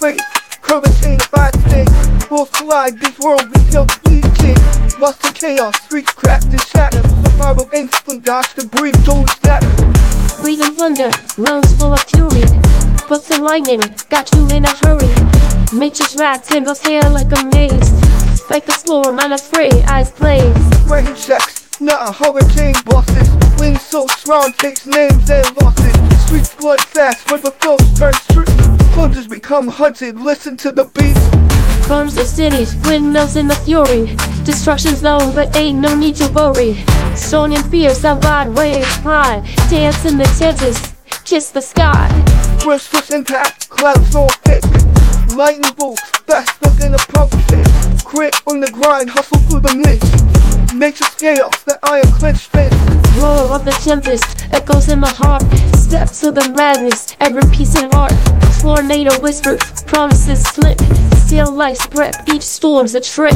fate. Curvature things. Will collide, this world becomes fleeting. Lost in chaos, streets cracked and shattered. Survival angst from dodge to breathe, totally scattered. Breathing thunder, lungs full of fury. But the lightning got you in a hurry. Nature's rats in those hair like a maze. Like a storm on a free eyes blaze. Rain checks, not a hurricane bosses. Wings so strong, takes names and losses. Streets blood fast, when the flows turn. Soldiers hunting, listen to the beat. Burns the cities, windmills in the fury. Destruction's low, but ain't no need to worry. And fierce, our wide waves high. Dance in the tempest, kiss the sky. Restless impact, clouds all thick. Lightning bolts, faster than a pumpkin. Grit on the grind, hustle through the mist. Nature's chaos, that iron clenched fist. Roar of the tempest echoes in my heart. Steps of the madness, every piece of art. Tornado whispers, promises slip. Still life's breath, each storm's a trick.